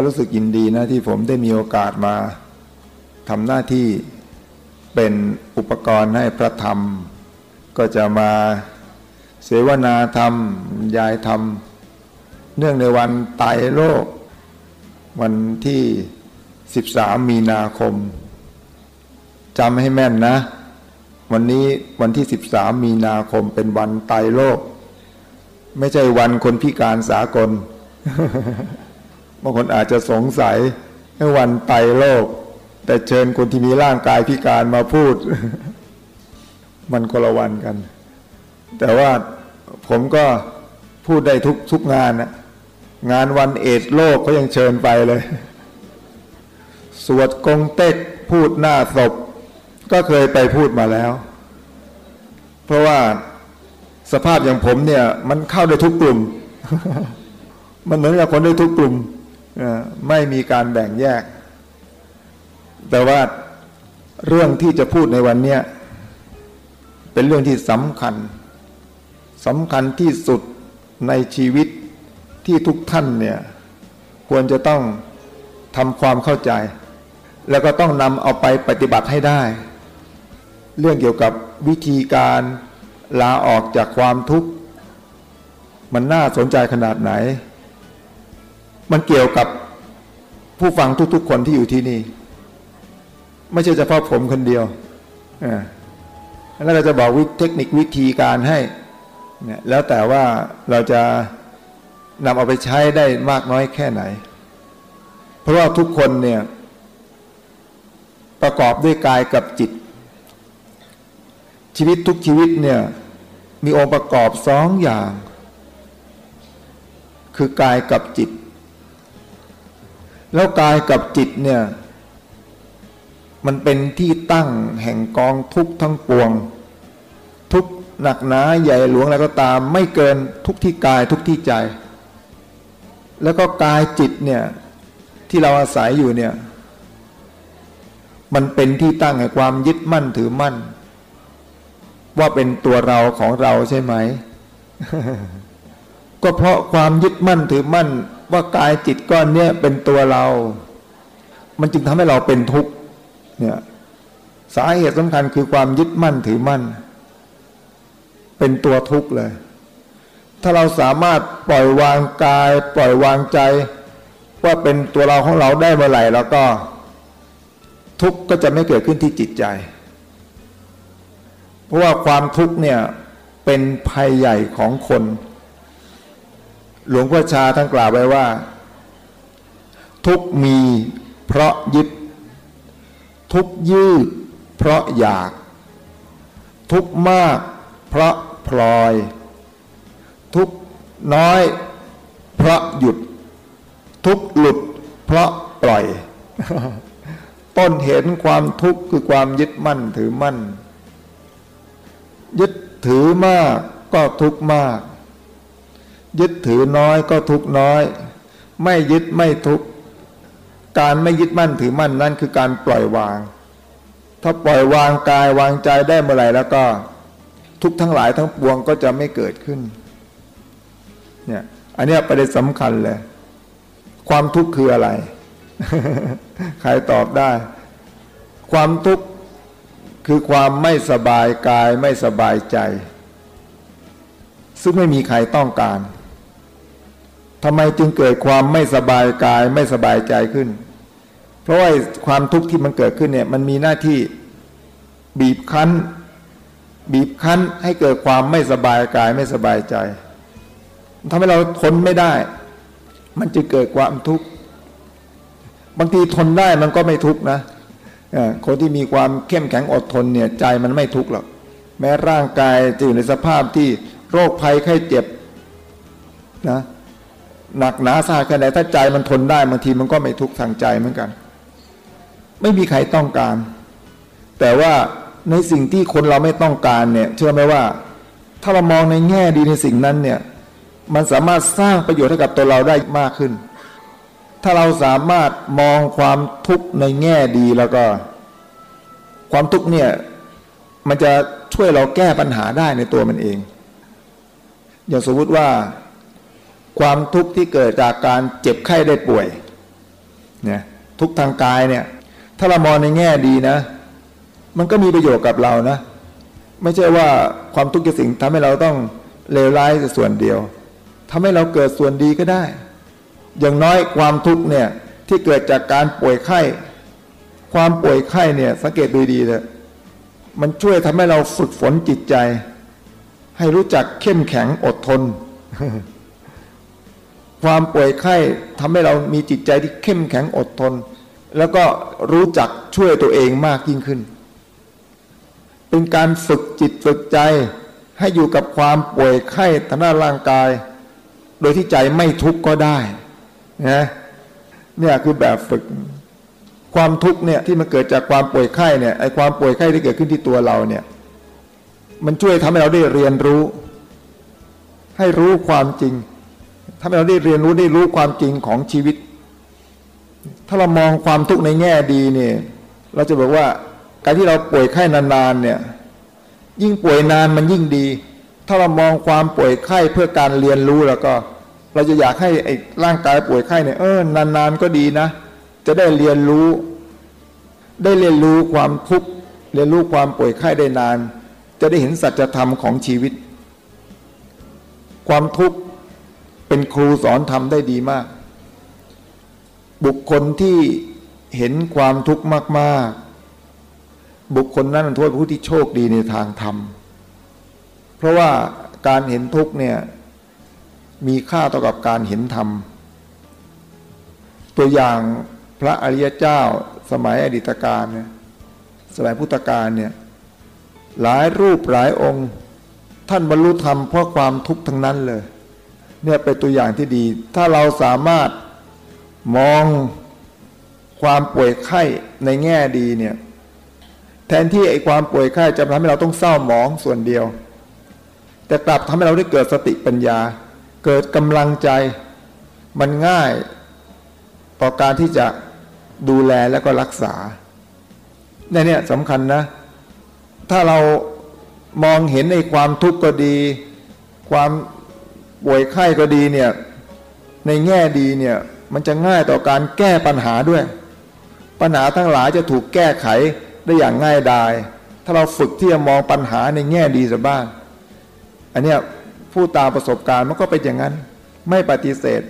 ็รู้สึกยินดีนะที่ผมได้มีโอกาสมาทำหน้าที่เป็นอุปกรณ์ให้พระธรรม ก็จะมาเสวนาธรรม ยายธรรม เนื่องในวันไตรโลก วันที่ 13 มีนาคมจำให้แม่นนะ วันนี้วันที่ 13 มีนาคมเป็นวันไตรโลก ไม่ใช่วันคนพิการสากล บางคนอาจจะสงสัยให้วันไตโลก แต่เชิญคนที่มีร่างกายพิการมาพูด มันคนละวันกัน แต่ว่าผมก็พูดได้ทุกทุกงานนะงานวันเอดโลกก็ยังเชิญไปเลย สวดกงเต็กพูดหน้าศพ ก็เคยไปพูดมาแล้ว เพราะว่าสภาพอย่างผมเนี่ย มันเข้าได้ทุกกลุ่ม มันเหมือนกับคนได้ทุกกลุ่ม ไม่มีการแบ่งแยก แต่ว่าเรื่องที่จะพูดในวันนี้เป็นเรื่องที่สำคัญสำคัญที่สุดในชีวิตที่ทุกท่านเนี่ยควรจะต้องทำความเข้าใจ แล้วก็ต้องนำเอาไปปฏิบัติให้ได้ เรื่องเกี่ยวกับวิธีการลาออกจากความทุกข์ มันน่าสนใจขนาดไหน มันเกี่ยวกับผู้ฟังทุก ๆ คนที่อยู่ที่นี่ ไม่ใช่เฉพาะผมคนเดียวแล้วเราจะบอกวิเทคนิควิธีการให้เนี่ยแล้วแต่ว่าเราจะนำเอาไปใช้ได้มากน้อยแค่ไหน เพราะว่าทุกคนเนี่ยประกอบด้วยกายกับจิต ชีวิตทุกชีวิตเนี่ยมีองค์ประกอบสองอย่าง คือกายกับจิต แล้วกายกับจิตเนี่ยมันเป็นที่ตั้งแห่งกองทุกข์ทั้งปวง ทุกข์หนักหนาใหญ่หลวงอะไรก็ตาม ไม่เกินทุกที่กายทุกที่ใจ แล้วก็กายจิตเนี่ยที่เราอาศัยอยู่เนี่ยมันเป็นที่ตั้งแห่งความยึดมั่นถือมั่น ว่าเป็นตัวเราของเราใช่ไหม ก็เพราะความยึดมั่นถือมั่น ว่ากายจิตก้อนเนี้ยเป็นตัวเรา มันจึงทำให้เราเป็นทุกข์เนี่ยสาเหตุสำคัญคือความยึดมั่นถือมั่น เป็นตัวทุกข์เลย ถ้าเราสามารถปล่อยวางกาย ปล่อยวางใจ ว่าเป็นตัวเราของเราได้เมื่อไหร่แล้วก็ ทุกข์ก็จะไม่เกิดขึ้นที่จิตใจ เพราะว่าความทุกข์เนี่ยเป็นภัยใหญ่ของคน หลวงพ่อชาท่านกล่าวไว้ว่า ทุกมีเพราะยึด ทุกยืดเพราะอยาก ทุกมากเพราะพลอย ทุกน้อย เพราะหยุด ทุกหลุด เพราะปล่อย ต้นเหตุความทุกข์คือความยึดมั่นถือมั่น ยึดถือมากก็ทุกข์มาก ยึดถือน้อยก็ทุกน้อย ไม่ยึดไม่ทุกการไม่ยึดมั่นถือมั่นนั่นคือการปล่อยวาง ถ้าปล่อยวางกายวางใจได้เมื่อไหร่แล้วก็ ทุกทั้งหลายทั้งปวงก็จะไม่เกิดขึ้นเนี่ยอันนี้ประเด็นสำคัญเลย ความทุกข์คืออะไร ใครตอบได้ ความทุกข์คือความไม่สบายกายไม่สบายใจ ซึ่งไม่มีใครต้องการ ทำไมจึงเกิดความไม่สบายกายไม่สบายใจขึ้น เพราะว่าความทุกข์ที่มันเกิดขึ้นเนี่ย มันมีหน้าที่บีบคั้น บีบคั้นให้เกิดความไม่สบายกายไม่สบายใจทำให้เราทนไม่ได้ มันจะเกิดความทุกข์บางทีทนได้มันก็ไม่ทุกข์นะคนที่มีความเข้มแข็งอดทนเนี่ยใจมันไม่ทุกข์หรอกแม้ร่างกายจะอยู่ในสภาพที่โรคภัยไข้เจ็บนะ หนักหนาสาหัสแค่ไหนถ้าใจมันทนได้บางทีมันก็ไม่ทุกข์ทางใจเหมือนกัน ไม่มีใครต้องการ แต่ว่าในสิ่งที่คนเราไม่ต้องการเนี่ย เชื่อไหมว่า ถ้าเรามองในแง่ดีในสิ่งนั้นเนี่ย มันสามารถสร้างประโยชน์ให้กับตัวเราได้มากขึ้น ถ้าเราสามารถมองความทุกข์ในแง่ดีแล้วก็ ความทุกข์เนี่ยมันจะช่วยเราแก้ปัญหาได้ในตัวมันเอง อย่างสมมติว่า ความทุกข์ที่เกิดจากการเจ็บไข้ได้ป่วยเนี่ยทุกทางกายเนี่ยถ้าเรามองในแง่ดีนะ มันก็มีประโยชน์กับเรานะ ไม่ใช่ว่าความทุกข์จะสิ่งทำให้เราต้องเลวร้ายแต่ส่วนเดียวทำให้เราเกิดส่วนดีก็ได้ อย่างน้อยความทุกข์เนี่ยที่เกิดจากการป่วยไข้ ความป่วยไข้เนี่ยสังเกตดูดีเลยมันช่วยทำให้เราฝึกฝนจิตใจ ให้รู้จักเข้มแข็งอดทน ความป่วยไข้ทำให้เรามีจิตใจที่เข้มแข็งอดทน แล้วก็รู้จักช่วยตัวเองมากยิ่งขึ้น เป็นการฝึกจิตฝึกใจให้อยู่กับความป่วยไข้ทางด้านร่างกาย โดยที่ใจไม่ทุกข์ก็ได้นะเนี่ยคือแบบฝึกความทุกข์เนี่ยที่มันเกิดจากความป่วยไข้เนี่ยไอ้ความป่วยไข้ที่เกิดขึ้นที่ตัวเราเนี่ยมันช่วยทำให้เราได้เรียนรู้ ให้รู้ความจริง ทำให้เราได้เรียนรู้ได้รู้ความจริงของชีวิต ถ้าเรามองความทุกข์ในแง่ดีเนี่ยเราจะบอกว่าการที่เราป่วยไข้นานๆเนี่ยยิ่งป่วยนานมันยิ่งดี ถ้าเรามองความป่วยไข้เพื่อการเรียนรู้แล้วก็ เราจะอยากให้ไอ้ร่างกายป่วยไข้เนี่ยเออนานๆก็ดีนะ จะได้เรียนรู้ ได้เรียนรู้ความทุกข์เรียนรู้ความป่วยไข้ได้นาน จะได้เห็นสัจธรรมของชีวิต ความทุกข์ เป็นครูสอนธรรมได้ดีมาก บุคคลที่เห็นความทุกข์มาก ๆ บุคคลนั้นเป็นผู้ที่โชคดีในทางธรรม เพราะว่าการเห็นทุกข์เนี่ยมีค่าต่อกับการเห็นธรรม ตัวอย่างพระอริยเจ้าสมัยอดีตการเนี่ยสมัยพุทธกาลเนี่ยหลายรูปหลายองค์ ท่านบรรลุธรรมเพราะความทุกข์ทั้งนั้นเลย เนี่ยเป็นตัวอย่างที่ดี ถ้าเราสามารถมองความป่วยไข้ในแง่ดีเนี่ยแทนที่ไอ้ความป่วยไข้จะทำให้เราต้องเศร้าหมองส่วนเดียว แต่กลับทำให้เราได้เกิดสติปัญญา เกิดกำลังใจมันง่ายต่อการที่จะดูแลและก็รักษาเนี่ยเนี่ยสำคัญนะ ถ้าเรามองเห็นในความทุกข์ก็ดี ความ ป่วยไข้ก็ดีเนี่ยในแง่ดีเนี่ยมันจะง่ายต่อการแก้ปัญหาด้วย ปัญหาทั้งหลายจะถูกแก้ไขได้อย่างง่ายดาย ถ้าเราฝึกที่จะมองปัญหาในแง่ดีสักบ้างอันเนี้ยผู้ตามประสบการณ์มันก็เป็นอย่างนั้น ไม่ปฏิเสธ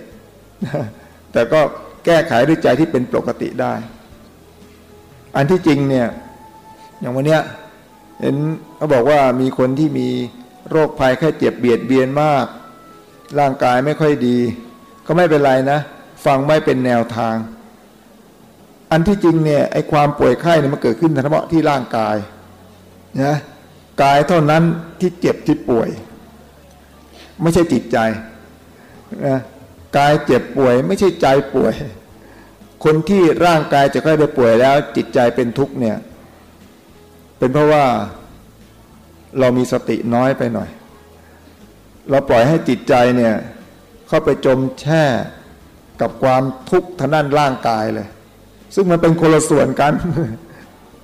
แต่ก็แก้ไขด้วยใจที่เป็นปกติได้ อันที่จริงเนี่ยอย่างวันเนี้ยเห็นเขาบอกว่ามีคนที่มีโรคภัยแค่เจ็บเบียดเบียนมาก ร่างกายไม่ค่อยดี ก็ไม่เป็นไรนะ ฟังไม่เป็นแนวทาง อันที่จริงเนี่ยไอ้ความป่วยไข้เนี่ยมันเกิดขึ้นเฉพาะที่ร่างกายนะกายเท่านั้นที่เจ็บที่ป่วย ไม่ใช่จิตใจนะกายเจ็บป่วย ไม่ใช่ใจป่วย คนที่ร่างกายจะค่อยได้ป่วยแล้ว จิตใจเป็นทุกข์เนี่ย เป็นเพราะว่าเรามีสติน้อยไปหน่อย เราปล่อยให้จิตใจเนี่ยเข้าไปจมแช่กับความทุกข์ทางด้านร่างกายเลย ซึ่งมันเป็นคนละส่วนกัน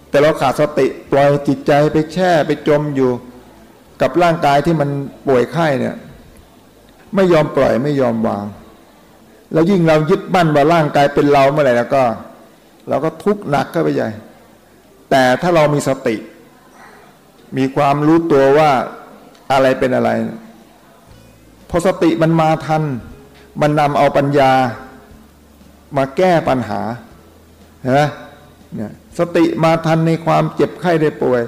แต่เราขาดสติปล่อยจิตใจไปแช่ไปจมอยู่ กับร่างกายที่มันป่วยไข้เนี่ย ไม่ยอมปล่อยไม่ยอมวาง แล้วยิ่งเรายึดมั่นว่าร่างกายเป็นเราเมื่อไหร่แล้วก็ เราก็ทุกข์หนักเข้าไปใหญ่แต่ถ้าเรามีสติ มีความรู้ตัวว่าอะไรเป็นอะไร พอสติมันมาทัน มันนำเอาปัญญามาแก้ปัญหาเห็นไหมเนี่ยสติมาทันในความเจ็บไข้ได้ป่วย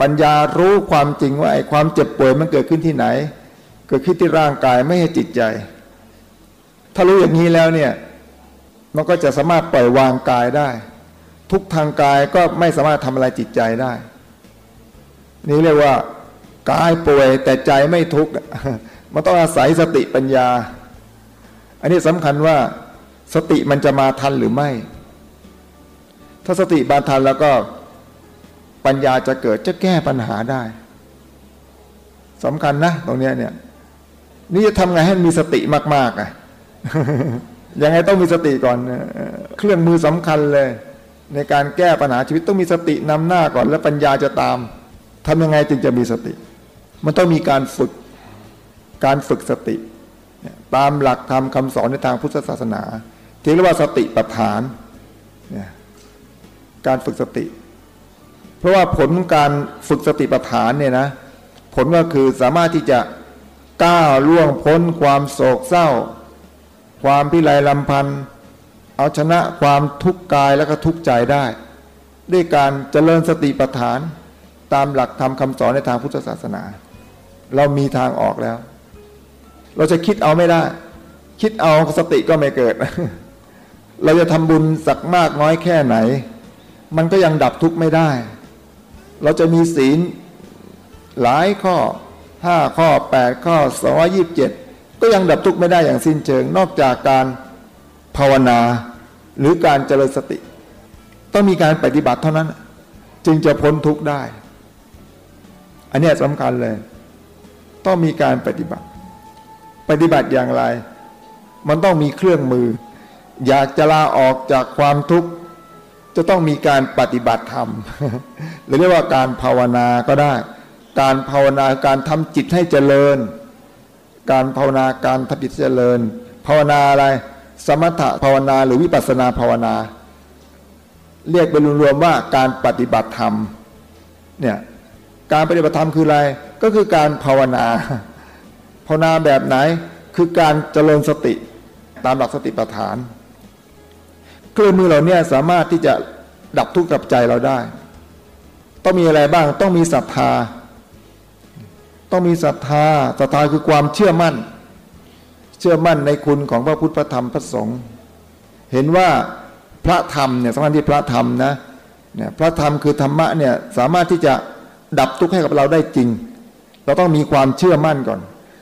ปัญญารู้ความจริงว่าไอ้ความเจ็บป่วยมันเกิดขึ้นที่ไหน เกิดขึ้นที่ร่างกายไม่ใช่จิตใจ ถ้ารู้อย่างนี้แล้วเนี่ยมันก็จะสามารถปล่อยวางกายได้ ทุกทางกายก็ไม่สามารถทำอะไรจิตใจได้ นี่เรียกว่ากายป่วยแต่ใจไม่ทุกข์ มันต้องอาศัยสติปัญญา อันนี้สำคัญว่าสติมันจะมาทันหรือไม่ ถ้าสติบาทันแล้วก็ปัญญาจะเกิดจะแก้ปัญหาได้สำคัญนะตรงนี้เนี่ยนี่จะทำไงให้มีสติมาก ๆอะยังไงต้องมีสติก่อนเครื่องมือสำคัญเลย ในการแก้ปัญหาชีวิตต้องมีสตินำหน้าก่อน แล้วปัญญาจะตามทำยังไงจึงจะมีสติ มันต้องมีการฝึก การฝึกสติ ตามหลักธรรมคาสอนในทางพุทธศาสนาที่เรียกว่าสติปัฏฐานการฝึกสติ เพราะว่าผลของการฝึกสติปัฏฐานเนี่ยนะผลก็คือสามารถที่จะก้าวล่วงพ้นความโศกเศร้า ความพิไรลำพันธ์เอาชนะความทุกข์กายและก็ทุกข์ใจได้ ด้วยการเจริญสติปัฏฐานตามหลักธรรมคำสอนในทางพุทธศาสนา เรามีทางออกแล้ว เราจะคิดเอาไม่ได้ คิดเอาสติก็ไม่เกิด เราจะทำบุญสักมากน้อยแค่ไหน มันก็ยังดับทุกข์ไม่ได้ เราจะมีศีลหลายข้อห้าข้อแปดข้อสองยี่บเจ็ดก็ยังดับทุกข์ไม่ได้อย่างสิ้นเชิง นอกจากการภาวนาหรือการเจริญสติ ต้องมีการปฏิบัติเท่านั้น จึงจะพ้นทุกข์ได้ อันนี้สำคัญเลย ต้องมีการปฏิบัติ ปฏิบัติอย่างไร มันต้องมีเครื่องมือ อยากจะลาออกจากความทุกข์ จะต้องมีการปฏิบัติธรรมหรือเรียกว่าการภาวนาก็ได้ การภาวนาการทำจิตให้เจริญ การภาวนาการทำจิตเจริญ ภาวนาอะไร สมถภาวนาหรือวิปัสนาภาวนา เรียกเป็นรวมๆว่าการปฏิบัติธรรมเนี่ยการปฏิบัติธรรมคืออะไร ก็คือการภาวนาาวนาแบบไหนคือการเจริญสติตามหลักสติปัฏฐาน เครื่องมือเราเนี่ยสามารถที่จะดับทุกข์กับใจเราได้ ต้องมีอะไรบ้างต้องมีศรัทธา ต้องมีศรัทธาศรัทธาคือความเชื่อมั่น เชื่อมั่นในคุณของพระพุทธพระธรรมพระสงฆ์เห็นว่าพระธรรมเนี่ยสำคัญที่พระธรรมนะเนี่ยพระธรรมคือธรรมะเนี่ยสามารถที่จะดับทุกข์ให้กับเราได้จริง เราต้องมีความเชื่อมั่นก่อน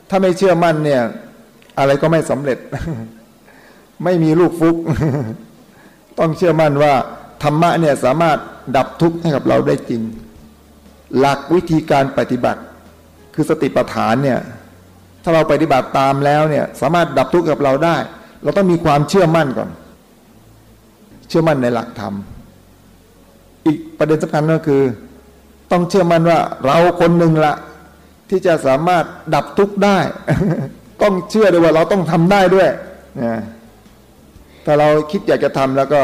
ถ้าไม่เชื่อมั่นเนี่ย อะไรก็ไม่สำเร็จ ไม่มีลูกฟุก ต้องเชื่อมั่นว่า ธรรมะเนี่ยสามารถดับทุกข์ให้กับเราได้จริง หลักวิธีการปฏิบัติ คือสติปัฏฐานเนี่ย ถ้าเราปฏิบัติตามแล้วเนี่ย สามารถดับทุกข์กับเราได้ เราต้องมีความเชื่อมั่นก่อน เชื่อมั่นในหลักธรรม อีกประเด็นสำคัญก็คือ ต้องเชื่อมั่นว่าเราคนหนึ่งละ ที่จะสามารถดับทุกข์ได้ ต้องเชื่อด้วยว่าเราต้องทำได้ด้วยนะถ้าเราคิดอยากจะทำแล้วก็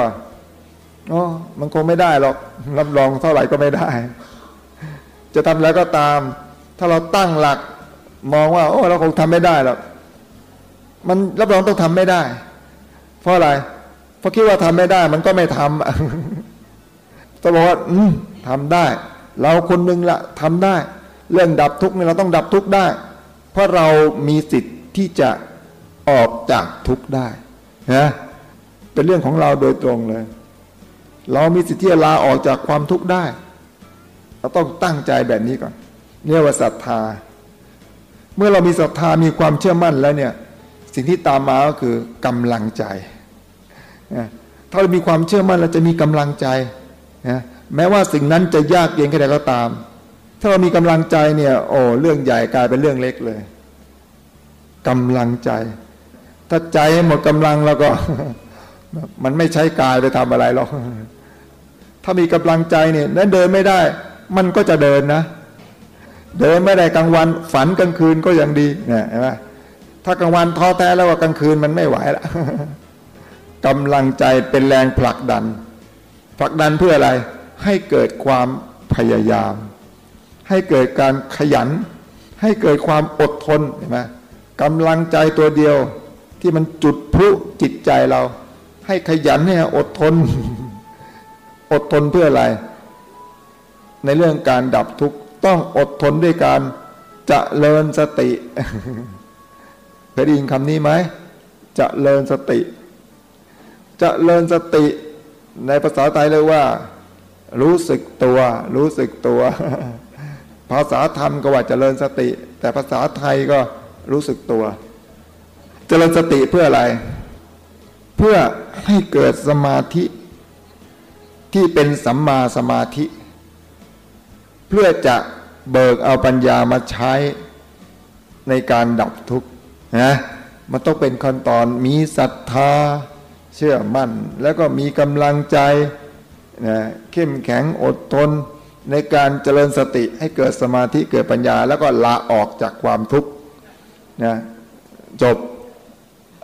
อ๋อมันคงไม่ได้หรอกรับรองเท่าไหร่ก็ไม่ได้ จะทำแล้วก็ตาม ถ้าเราตั้งหลักมองว่า โอ้เราคงทำไม่ได้หรอกมันรับรองต้องทำไม่ได้ เพราะอะไร เพราะคิดว่าทำไม่ได้ มันก็ไม่ทำต้องบอกว่าทำได้ เราคนหนึ่งละทำได้ เรื่องดับทุกข์เนี่ยเราต้องดับทุกข์ได้ เพราะเรามีสิทธิ์ที่จะออกจากทุกข์ได้นะเป็นเรื่องของเราโดยตรงเลย เรามีสิทธิ์ที่จะลาออกจากความทุกข์ได้ เราต้องตั้งใจแบบนี้ก่อนเนี่ยว่าศรัทธา เมื่อเรามีศรัทธามีความเชื่อมั่นแล้วเนี่ย สิ่งที่ตามมาก็คือกำลังใจถ้าเรามีความเชื่อมั่นเราจะมีกำลังใจนะแม้ว่าสิ่งนั้นจะยากเย็นแค่ไหนก็ตาม ถ้าเรามีกำลังใจเนี่ยโอ้เรื่องใหญ่กลายเป็นเรื่องเล็กเลยกำลังใจ ถ้าใจหมดกำลังแล้วก็ มันไม่ใช้กายไปทำอะไรหรอกถ้ามีกำลังใจเนี่ยนั้นเดินไม่ได้ มันก็จะเดินนะ เดินไม่ได้กลางวัน ฝันกลางคืนก็ยังดีเนี่ยเห็นไหมถ้ากลางวันท้อแท้แล้วว่ากลางคืนมันไม่ไหวละกำลังใจเป็นแรงผลักดัน ผลักดันเพื่ออะไรให้เกิดความพยายาม ให้เกิดการขยัน ให้เกิดความอดทนเห็นไหมกำลังใจตัวเดียว ที่มันจุดพลุจิตใจเรา ให้ขยันให้อดทน อดทนเพื่ออะไร ในเรื่องการดับทุกข์ต้องอดทนด้วยการจะเลินสติเคยได้ยินคำนี้ไหมจะเลินสติจะเลินสติในภาษาไทยเรียกว่า รู้สึกตัว รู้สึกตัว ภาษาธรรมก็ว่าจะเลินสติ แต่ภาษาไทยก็รู้สึกตัว เจริญสติเพื่ออะไร เพื่อให้เกิดสมาธิที่เป็นสัมมาสมาธิ เพื่อจะเบิกเอาปัญญามาใช้ในการดับทุกข์นะมันต้องเป็นขั้นตอนมีศรัทธาเชื่อมั่น แล้วก็มีกำลังใจนะเข้มแข็งอดทน ในการเจริญสติให้เกิดสมาธิเกิดปัญญา แล้วก็ละออกจากความทุกข์นะจบ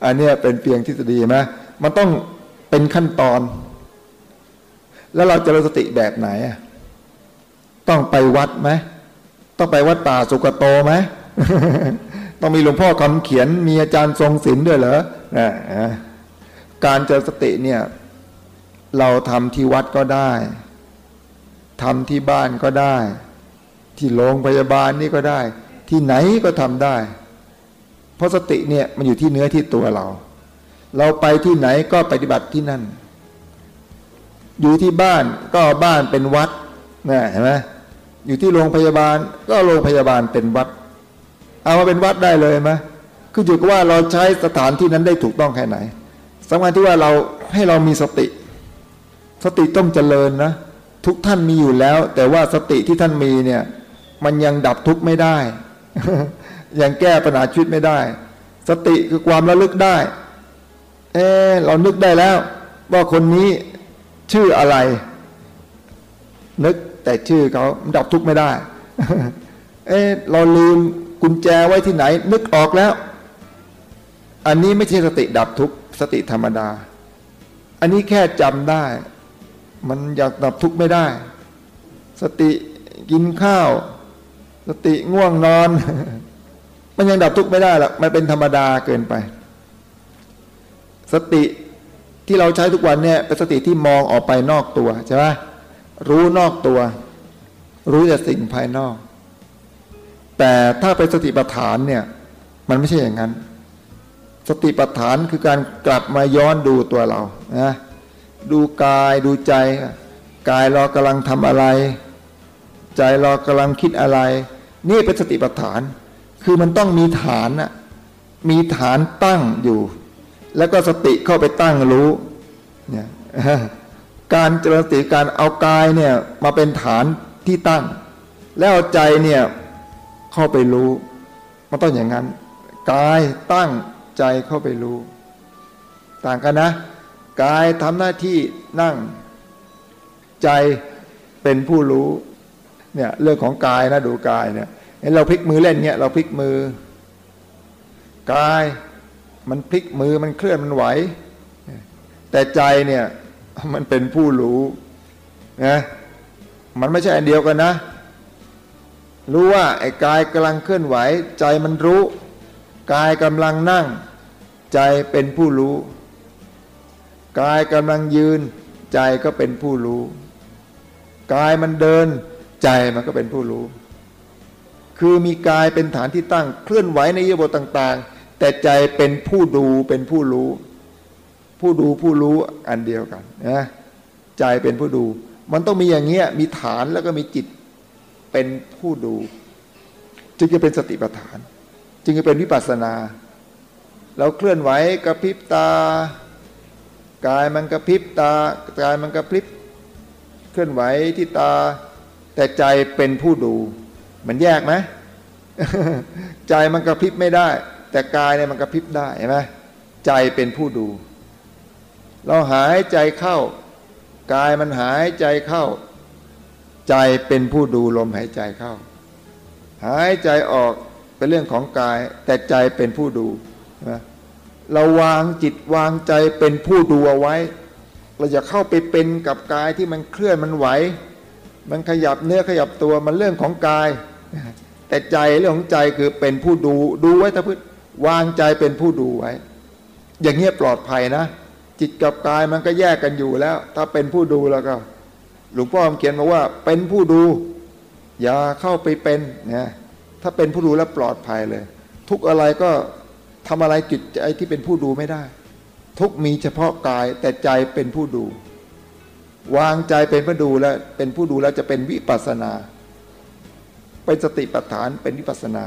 อันนี้เป็นเพียงทฤษฎีไหมมันต้องเป็นขั้นตอน แล้วเราเจริญสติแบบไหน ต้องไปวัดไหมต้องไปวัดป่าสุกโตไหมต้องมีหลวงพ่อคำเขียนมีอาจารย์ทรงศิลป์ด้วยเหรอนะการเจริญสติเนี่ย เราทำที่วัดก็ได้ ทำที่บ้านก็ได้ ที่โรงพยาบาลนี่ก็ได้ ที่ไหนก็ทำได้ เพราะสติเนี่ยมันอยู่ที่เนื้อที่ตัวเรา เราไปที่ไหนก็ปฏิบัติที่นั่น อยู่ที่บ้านก็บ้านเป็นวัดนะเห็นไหมอยู่ที่โรงพยาบาลก็โรงพยาบาลเป็นวัด เอามาเป็นวัดได้เลยไหมคืออยู่กับว่าเราใช้สถานที่นั้นได้ถูกต้องแค่ไหนสำคัญที่ว่าเราให้เรามีสติ สติต้องเจริญนะ ทุกท่านมีอยู่แล้ว แต่ว่าสติที่ท่านมีเนี่ย มันยังดับทุกข์ไม่ได้ ยังแก้ปัญหาชีวิตไม่ได้ สติคือความระลึกได้ เออเรานึกได้แล้ว ว่าคนนี้ชื่ออะไร นึกแต่ชื่อเขาดับทุกข์ไม่ได้ เออเราลืมกุญแจไว้ที่ไหน นึกออกแล้ว อันนี้ไม่ใช่สติดับทุกข์สติธรรมดา อันนี้แค่จำได้ มันอยากดับทุกข์ไม่ได้ สติกินข้าว สติง่วงนอน มันยังดับทุกข์ไม่ได้หรอกมันเป็นธรรมดาเกินไป สติที่เราใช้ทุกวันเนี่ยเป็นสติที่มองออกไปนอกตัวใช่ไหมรู้นอกตัว รู้แต่สิ่งภายนอก แต่ถ้าเป็นสติปัฏฐานเนี่ย มันไม่ใช่อย่างนั้น สติปัฏฐานคือการกลับมาย้อนดูตัวเรานะ ดูกายดูใจ กายเรากำลังทำอะไร ใจเรากำลังคิดอะไร นี่เป็นสติปัฏฐาน คือมันต้องมีฐานะมีฐานตั้งอยู่ แล้วก็สติเข้าไปตั้งรู้เนี่ยการเจริญสติการเอากายเนี่ยมาเป็นฐานที่ตั้ง แล้วเอาใจเนี่ยเข้าไปรู้มันต้องอย่างนั้น กายตั้งใจเข้าไปรู้ ต่างกันนะ กายทำหน้าที่นั่ง ใจเป็นผู้รู้เนี่ยเรื่องของกายนะดูกายเนี่ยเห็นเราพลิกมือเล่นเนี่ยเราพลิกมือกายมันพลิกมือมันเคลื่อนมันไหว แต่ใจเนี่ยมันเป็นผู้รู้นะมันไม่ใช่อันเดียวกันนะ รู้ว่าไอ้กายกำลังเคลื่อนไหว ใจมันรู้ กายกำลังนั่ง ใจเป็นผู้รู้ กายกำลังยืน ใจก็เป็นผู้รู้ กายมันเดิน ใจมันก็เป็นผู้รู้ คือมีกายเป็นฐานที่ตั้งเคลื่อนไหวในอิริยบต่าง ๆ แต่ใจเป็นผู้ดูเป็นผู้รู้ ผู้ดูผู้รู้อันเดียวกันนะใจเป็นผู้ดู มันต้องมีอย่างเงี้ยมีฐานแล้วก็มีจิตเป็นผู้ดู จึงจะเป็นสติปัฏฐาน จึงจะเป็นวิปัสสนา เราเคลื่อนไหวกระพริบตา กายมันกระพริบตากายมันกระพริบเคลื่อนไหวที่ตา แต่ใจเป็นผู้ดู มันแยกไหมใจมันกระพริบไม่ได้ แต่กายเนี่ยมันกระพริบได้เห็นไหมใจเป็นผู้ดู เราหายใจเข้ากายมันหายใจเข้า ใจเป็นผู้ดูลมหายใจเข้า หายใจออกเป็นเรื่องของกาย แต่ใจเป็นผู้ดูนะ เราวางจิตวางใจเป็นผู้ดูเอาไว้ เราจะเข้าไปเป็นกับกายที่มันเคลื่อนมันไหว มันขยับเนื้อขยับตัวมันเรื่องของกาย แต่ใจเรื่องของใจคือเป็นผู้ดูดูไว้ถ้าพึ่วางใจเป็นผู้ดูไว้ อย่างเงี้ยปลอดภัยนะ จิตกับกายมันก็แยกกันอยู่แล้ว ถ้าเป็นผู้ดูแล้วก็ หลวงพ่อเขียนมาว่าเป็นผู้ดู อย่าเข้าไปเป็นนะถ้าเป็นผู้ดูแล้วปลอดภัยเลย ทุกอะไรก็ ทำอะไรจิตใจที่เป็นผู้ดูไม่ได้ ทุกมีเฉพาะกายแต่ใจเป็นผู้ดู วางใจเป็นผู้ดูแล้วเป็นผู้ดูแล้วจะเป็นวิปัสนาเป็นสติปัฏฐานเป็นวิปัสนา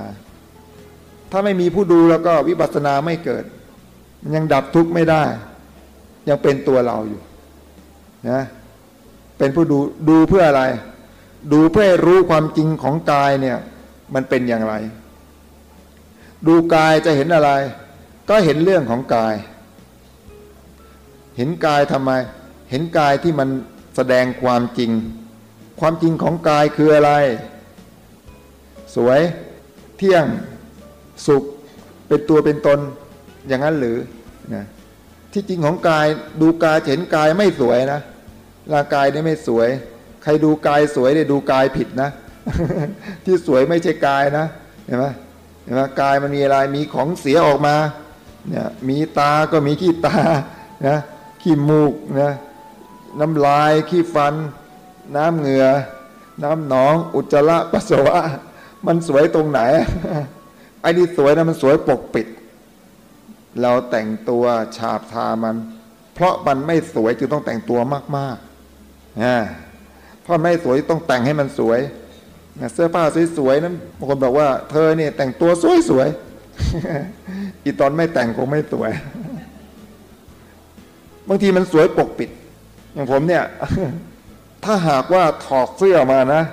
ถ้าไม่มีผู้ดูแล้วก็วิปัสนาไม่เกิดมันยังดับทุกข์ไม่ได้ ยังเป็นตัวเราอยู่นะเป็นผู้ดูดูเพื่ออะไร ดูเพื่อรู้ความจริงของกายเนี่ย มันเป็นอย่างไร ดูกายจะเห็นอะไร ก็เห็นเรื่องของกาย เห็นกายทำไม เห็นกายที่มันแสดงความจริง ความจริงของกายคืออะไร สวย เที่ยง สุข เป็นตัวเป็นตน อย่างนั้นหรือนะที่จริงของกายดูกายเห็นกายไม่สวยนะร่างกายเนี่ยไม่สวย ใครดูกายสวยเนี่ยดูกายผิดนะ ที่สวยไม่ใช่กายนะ เห็นไหม นไหมกายมันมีอะไรมีของเสียออกมาเนี่ยมีตาก็มีขี้ตานะขี้มูกนะน้ำลายขี้ฟัน น้ำเหงื่อ น้ำหนอง อุจจาระปัสสาวะ มันสวยตรงไหนไอ้นี่สวยนะมันสวยปกปิด เราแต่งตัวฉาบทามัน เพราะมันไม่สวยจึงต้องแต่งตัวมากๆนะเพราะไม่สวยต้องแต่งให้มันสวย เสื้อผ้าสวยๆนั้นบางคนบอกว่า เธอเนี่ยแต่งตัวสวยๆอีตอนไม่แต่งคงไม่สวย บางทีมันสวยปกปิด อย่างผมเนี่ย ถ้าหากว่าถอดเสื้อมานะ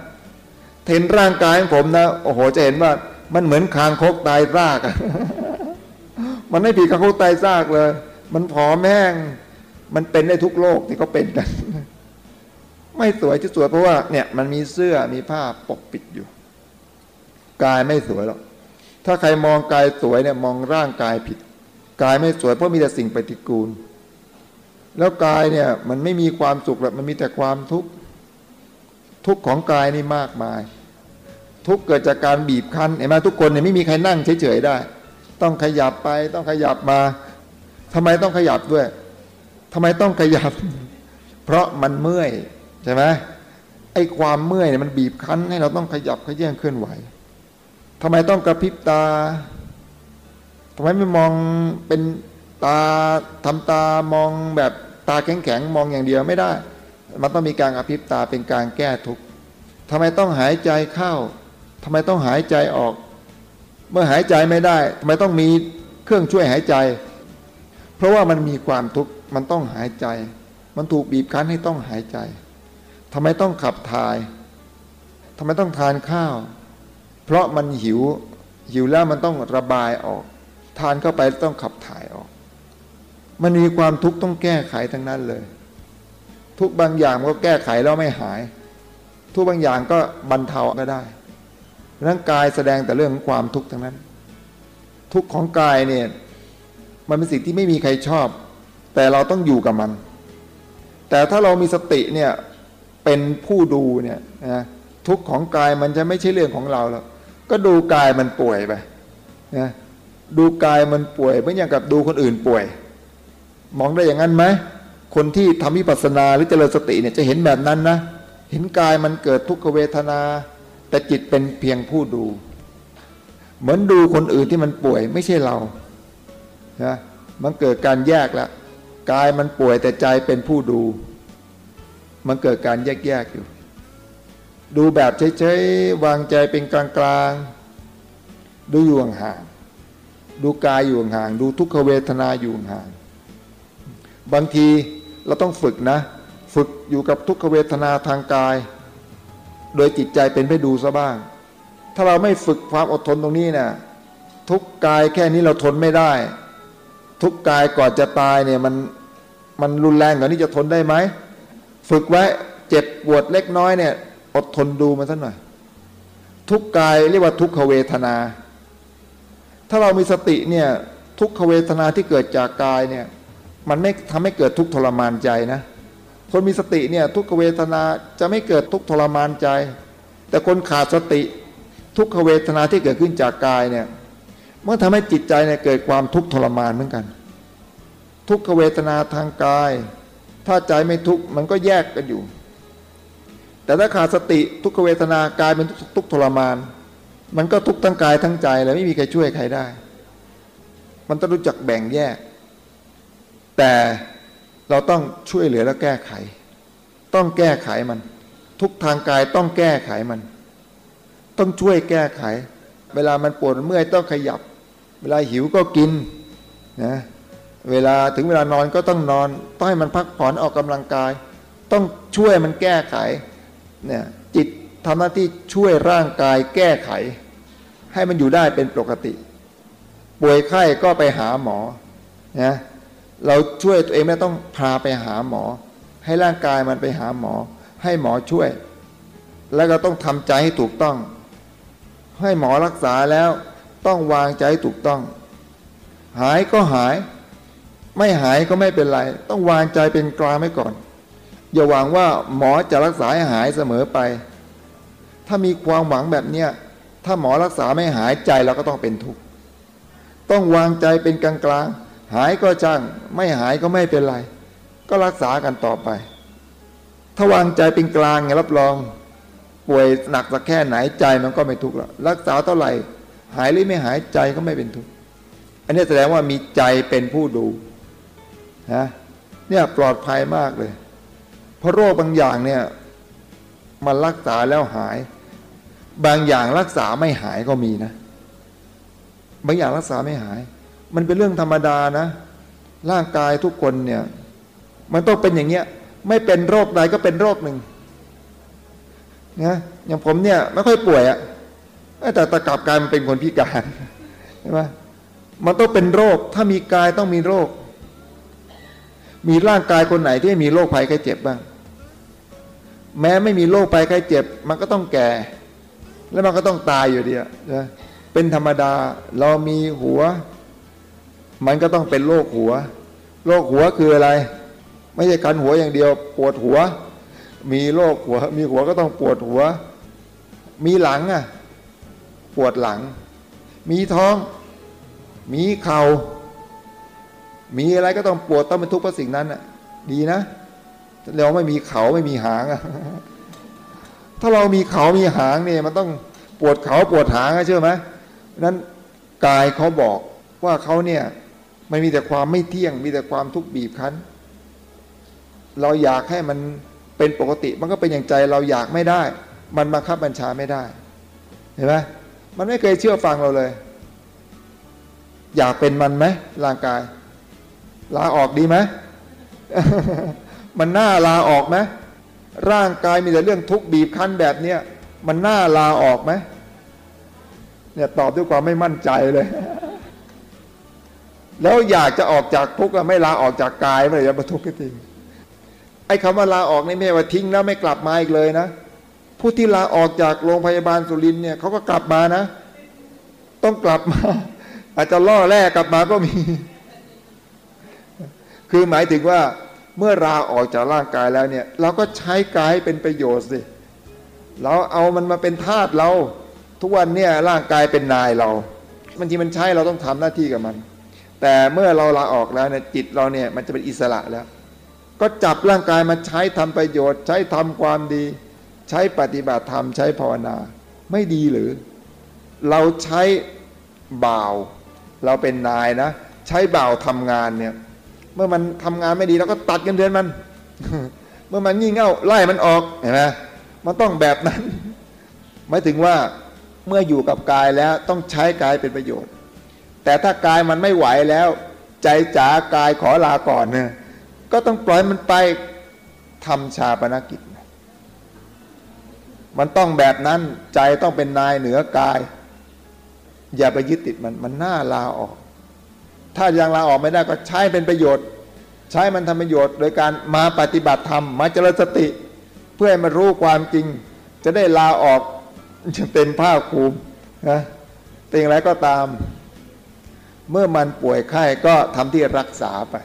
เห็นร่างกายของผมนะโอ้โหจะเห็นว่ามันเหมือนคางคกตายซากมันไม่ผิดคางคกตายซากเลย มันผอมแห้งมันเป็นได้ทุกโลกที่เขาเป็นกัน ไม่สวยที่สวยเพราะว่าเนี่ยมันมีเสื้อมีผ้าปกปิดอยู่ กายไม่สวยหรอกถ้าใครมองกายสวยเนี่ยมองร่างกายผิด กายไม่สวยเพราะมีแต่สิ่งปฏิกูล แล้วกายเนี่ยมันไม่มีความสุขหรอกมันมีแต่ความทุกข์ทุกข์ของกายนี่มากมาย ทุกข์เกิดจากการบีบคั้นเห็นไหมทุกคนเนี่ยไม่มีใครนั่งเฉยๆได้ ต้องขยับไปต้องขยับมาทำไมต้องขยับด้วยทำไมต้องขยับ เพราะมันเมื่อย ใช่ไหมไอ้ความเมื่อยเนี่ยมันบีบคั้นให้เราต้องขยับขยื่นเคลื่อนไหวทำไมต้องกระพริบตาทำไมไม่มองเป็นตาทำตามองแบบตาแข็งๆมองอย่างเดียวไม่ได้ มันต้องมีการกระพริบตาเป็นการแก้ทุกข์ทำไมต้องหายใจเข้าทำไมต้องหายใจออก เมื่อหายใจไม่ได้ทำไมต้องมีเครื่องช่วยหายใจ เพราะว่ามันมีความทุกข์มันต้องหายใจ มันถูกบีบคั้นให้ต้องหายใจ ทำไมต้องขับถ่ายทำไมต้องทานข้าว เพราะมันหิว หิวแล้วมันต้องระบายออก ทานเข้าไปต้องขับถ่ายออก มันมีความทุกข์ต้องแก้ไขทั้งนั้นเลย ทุกบางอย่างก็แก้ไขแล้วไม่หาย ทุกบางอย่างก็บรรเทาก็ได้ร่างกายแสดงแต่เรื่องของความทุกข์ทั้งนั้น ทุกข์ของกายเนี่ยมันเป็นสิ่งที่ไม่มีใครชอบ แต่เราต้องอยู่กับมัน แต่ถ้าเรามีสติเนี่ย เป็นผู้ดูเนี่ยนะทุกของกายมันจะไม่ใช่เรื่องของเราแล้วก็ดูกายมันป่วยไปนะดูกายมันป่วยไม่อย่างกับดูคนอื่นป่วย มองได้อย่างนั้นไหมคนที่ทำวิปัสสนาหรือเจริญสติเนี่ยจะเห็นแบบนั้นนะเห็นกายมันเกิดทุกขเวทนา แต่จิตเป็นเพียงผู้ดู เหมือนดูคนอื่นที่มันป่วยไม่ใช่เรานะมันเกิดการแยกแล้วกายมันป่วยแต่ใจเป็นผู้ดู มันเกิดการแยกๆอยู่ ดูแบบเฉยๆวางใจเป็นกลางๆ ดูอยู่ห่างๆดูกายอยู่ห่างๆดูทุกขเวทนาอยู่ห่างบางทีเราต้องฝึกนะ ฝึกอยู่กับทุกขเวทนาทางกาย โดยจิตใจเป็นไปดูซะบ้าง ถ้าเราไม่ฝึกความอดทนตรงนี้เนะี่ยทุกกายแค่นี้เราทนไม่ได้ ทุกกายก่อนจะตายเนี่ยมันมันรุนแรงกว่านี้จะทนได้ไหม ฝึกไว้เจ็บปวดเล็กน้อยเนี่ย อดทนดูมาสักหน่อย ทุกกายเรียกว่าทุกขเวทนา ถ้าเรามีสติเนี่ย ทุกขเวทนาที่เกิดจากกายเนี่ย มันไม่ทำให้เกิดทุกทรมานใจนะ คนมีสติเนี่ย ทุกขเวทนาจะไม่เกิดทุกทรมานใจ แต่คนขาดสติ ทุกขเวทนาที่เกิดขึ้นจากกายเนี่ยเมื่อทำให้จิตใจเนี่ยเกิดความทุกข์ทรมานเหมือนกัน ทุกขเวทนาทางกาย ถ้าใจไม่ทุกข์มันก็แยกกันอยู่ แต่ถ้าขาดสติทุกขเวทนากายเป็นทุกข์ทรมาน มันก็ทุกข์ทั้งกายทั้งใจเลยไม่มีใครช่วยใครได้ มันต้องรู้จักแบ่งแยก แต่เราต้องช่วยเหลือและแก้ไข ต้องแก้ไขมัน ทุกทางกายต้องแก้ไขมัน ต้องช่วยแก้ไข เวลามันปวดเมื่อยต้องขยับ เวลาหิวก็กินนะ เวลาถึงเวลานอนก็ต้องนอน ต้องให้มันพักผ่อนออกกำลังกาย ต้องช่วยมันแก้ไขเนี่ยจิตทำหน้าที่ช่วยร่างกายแก้ไข ให้มันอยู่ได้เป็นปกติ ป่วยไข้ก็ไปหาหมอนะเราช่วยตัวเองไม่ต้องพาไปหาหมอ ให้ร่างกายมันไปหาหมอ ให้หมอช่วย แล้วก็ต้องทำใจให้ถูกต้อง ให้หมอรักษาแล้วต้องวางใจถูกต้อง หายก็หาย ไม่หายก็ไม่เป็นไร ต้องวางใจเป็นกลางไว้ก่อน อย่าหวังว่าหมอจะรักษาให้หายเสมอไป ถ้ามีความหวังแบบเนี้ยถ้าหมอรักษาไม่หายใจเราก็ต้องเป็นทุกข์ต้องวางใจเป็นกลางกลางหายก็จ้างไม่หายก็ไม่เป็นไร ก็รักษากันต่อไป ถ้าวางใจเป็นกลางไงรับรอง ป่วยหนักสักแค่ไหนใจมันก็ไม่ทุกข์ล้วรักษาเท่าไหร่ หายหรือไม่หายใจก็ไม่เป็นทุกข์อันนี้แสดงว่ามีใจเป็นผู้ดู นะเนี่ยปลอดภัยมากเลย เพราะโรคบางอย่างเนี่ยมันรักษาแล้วหาย บางอย่างรักษาไม่หายก็มีนะ บางอย่างรักษาไม่หาย มันเป็นเรื่องธรรมดานะ ร่างกายทุกคนเนี่ยมันต้องเป็นอย่างเงี้ย ไม่เป็นโรคใดก็เป็นโรคหนึ่งนะอย่างผมเนี่ยไม่ค่อยป่วยอะแต่ตะกับกายมันเป็นคนพิการใช่ไหมมันต้องเป็นโรค ถ้ามีกายต้องมีโรค มีร่างกายคนไหนที่มีโรคภัยไข้เจ็บบ้าง แม้ไม่มีโรคภัยไข้เจ็บ มันก็ต้องแก่ แล้วมันก็ต้องตายอยู่ดีนะเป็นธรรมดาเรามีหัว มันก็ต้องเป็นโรคหัวโรคหัวคืออะไร ไม่ใช่คันหัวอย่างเดียว ปวดหัว มีโรคหัว มีหัวก็ต้องปวดหัว มีหลังอะ ปวดหลัง มีท้อง มีเข่า มีอะไรก็ต้องปวดต้องเป็นทุกข์เพราะสิ่งนั้นอะ ดีนะเราไม่มีเขาไม่มีหางอะถ้าเรามีเขามีหางเนี่ย มันต้องปวดเขาปวดหางอะเชื่อไหมนั้นกายเขาบอกว่าเขาเนี่ยไม่มีแต่ความไม่เที่ยง มีแต่ความทุกข์บีบคั้น เราอยากให้มันเป็นปกติ มันก็เป็นอย่างใจเราอยากไม่ได้ มันบังคับบัญชาไม่ได้ เห็นไหมมันไม่เคยเชื่อฟังเราเลย อยากเป็นมันไหมร่างกาย ลาออกดีไหมมันน่าลาออกไหมร่างกายมีแต่เรื่องทุกข์บีบคั้นแบบเนี้ยมันน่าลาออกไหมเนี่ยตอบด้วยความไม่มั่นใจเลย แล้วอยากจะออกจากทุกข์ไม่ลาออกจากกายไม่เลยจะมาทุกข์ก็จริงไอ้คำว่าลาออกนี่ไม่ว่าทิ้งแล้วไม่กลับมาอีกเลยนะผู้ที่ลาออกจากโรงพยาบาลสุรินเนี่ยเขาก็กลับมานะ ต้องกลับมา อาจจะล่อแรกกลับมาก็มี คือหมายถึงว่าเมื่อลาออกจากร่างกายแล้วเนี่ย เราก็ใช้กายเป็นประโยชน์สิเราเอามันมาเป็นทาสเรา ทุกวันเนี่ยร่างกายเป็นนายเราบางทีมันใช้เราต้องทำหน้าที่กับมัน แต่เมื่อเราลาออกแล้วเนี่ยจิตเราเนี่ยมันจะเป็นอิสระแล้ว ก็จับร่างกายมาใช้ทำประโยชน์ ใช้ทำความดี ใช้ปฏิบัติธรรมใช้ภาวนา ไม่ดีหรือ เราใช้บ่าว เราเป็นนายนะ ใช้บ่าวทำงานเนี่ย เมื่อมันทำงานไม่ดีเราก็ตัดเงินเดือนมัน เมื่อมันงี่เง่าไล่มันออกเห็นไหมมันต้องแบบนั้นหมายถึงว่าเมื่ออยู่กับกายแล้วต้องใช้กายเป็นประโยชน์ แต่ถ้ากายมันไม่ไหวแล้ว ใจจ๋ากายขอลาก่อนเนี่ยก็ต้องปล่อยมันไปทำชาปนกิจ มันต้องแบบนั้นใจต้องเป็นนายเหนือกาย อย่าไปยึดติดมันมันน่าลาออก ถ้ายังลาออกไม่ได้ก็ใช้เป็นประโยชน์ ใช้มันทำประโยชน์ โดยการมาปฏิบัติธรรมมาเจริญสติ เพื่อให้มันรู้ความจริง จะได้ลาออกจะเป็นภาคภูมินะเป็นอย่งไรก็ตาม เมื่อมันป่วยไข้ก็ทำที่รักษาไป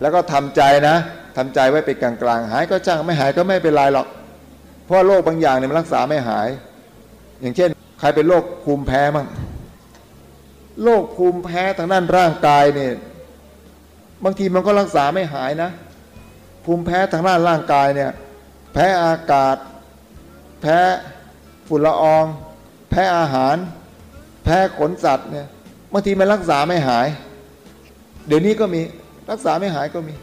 แล้วก็ทำใจนะทำใจไว้เป็นกลางๆหายก็จ้างไม่หายก็ไม่เป็นไรหรอก เพราะโรคบางอย่างเนี่ยมันรักษาไม่หาย อย่างเช่น ใครเป็นโรคภูมิแพ้มั่ง โรคภูมิแพ้ทางด้านร่างกายเนี่ยบางทีมันก็รักษาไม่หายนะ ภูมิแพ้ทางด้านร่างกายเนี่ยแพ้อากาศ แพ้ฝุ่นละออง แพ้อาหาร แพ้ขนสัตว์เนี่ยบางทีมันรักษาไม่หาย เดี๋ยวนี้ก็มีรักษาไม่หายก็มี